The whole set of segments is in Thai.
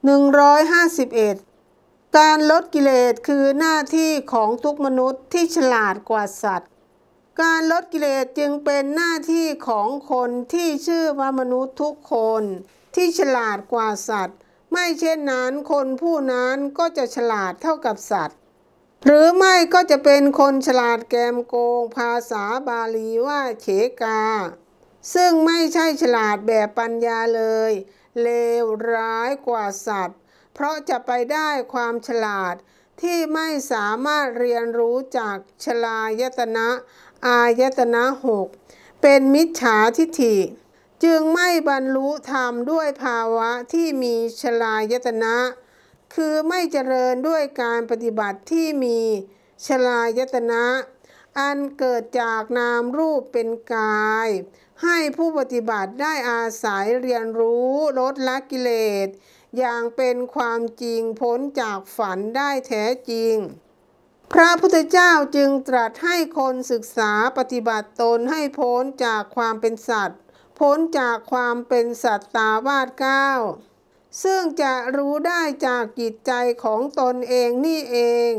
151 การลดกิเลสคือหน้าที่ของทุกมนุษย์ที่ฉลาดกว่าสัตว์ การลดกิเลสจึงเป็นหน้าที่ของคนที่ชื่อว่ามนุษย์ทุกคนที่ฉลาดกว่าสัตว์ ไม่เช่นนั้นคนผู้นั้นก็จะฉลาดเท่ากับสัตว์ หรือไม่ก็จะเป็นคนฉลาดแกมโกงภาษาบาลีว่าเฉกา ซึ่งไม่ใช่ฉลาดแบบปัญญาเลย เลวร้ายกว่าสัตว์ เพราะจะไปได้ความฉลาดที่ไม่สามารถเรียนรู้จากชลายตนะ อายตนะหกเป็นมิจฉาทิฏฐิ จึงไม่บรรลุธรรมด้วยภาวะที่มีชลายตนะ คือไม่เจริญด้วยการปฏิบัติที่มีชลายตนะ อันเกิดจากนามรูปเป็นกาย ให้ผู้ปฏิบัติได้อาศัยเรียนรู้ลดละกิเลส อย่างเป็นความจริงพ้นจากฝันได้แท้จริง พระพุทธเจ้าจึงตรัสให้คนศึกษาปฏิบัติตนให้พ้นจากความเป็นสัตว์ พ้นจากความเป็นสัตตาวาสเก้าซึ่งจะรู้ได้จากจิตใจของตนเองนี่เอง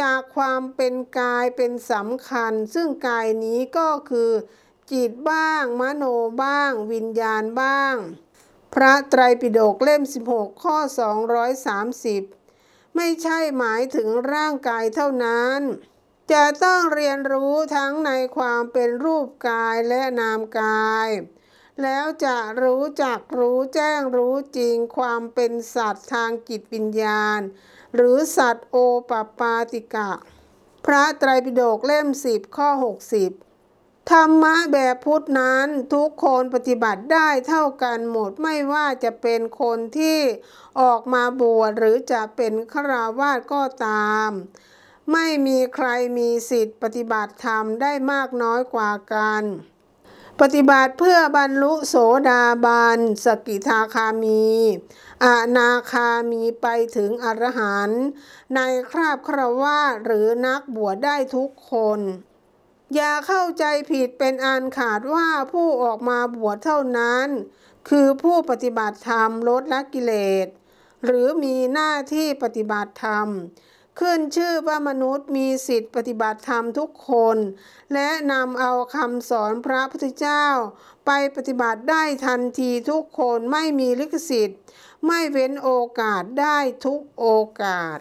จากความเป็นกายเป็นสำคัญ ซึ่งกายนี้ก็คือ จิตบ้าง มโนบ้าง วิญญาณบ้าง พระไตรปิฎกเล่ม 16 ข้อ 230 ไม่ใช่หมายถึงร่างกายเท่านั้น จะต้องเรียนรู้ทั้งในความเป็นรูปกายและนามกาย แล้วจะรู้จักรู้แจ้งรู้จริงความเป็นสัตว์ทางจิตวิญญาณ หรือสัตว์โอปปาติกะ พระไตรปิฎกเล่ม10ข้อ 60 ธรรมะแบบพุทธนั้นทุกคนปฏิบัติได้เท่ากันหมดไม่ว่าจะเป็นคนที่ออกมาบวชหรือจะเป็นฆราวาสก็ตามไม่มีใครมีสิทธิ์ปฏิบัติธรรมได้มากน้อยกว่ากัน ปฏิบัติเพื่อบรรลุโสดาบันสกิทาคามีอนาคามีไปถึงอรหันต์ในคราบคราวาหรือนักบวชได้ทุกคน อย่าเข้าใจผิดเป็นอันขาดว่าผู้ออกมาบวชเท่านั้น คือผู้ปฏิบัติธรรมลดละกิเลส หรือมีหน้าที่ปฏิบัติธรรม ขึ้นชื่อว่ามนุษย์มีสิทธิปฏิบัติธรรมทุกคน และนำเอาคำสอนพระพุทธเจ้า ไปปฏิบัติได้ทันทีทุกคนไม่มีลิขสิทธิ์ ไม่เว้นโอกาสได้ทุกโอกาส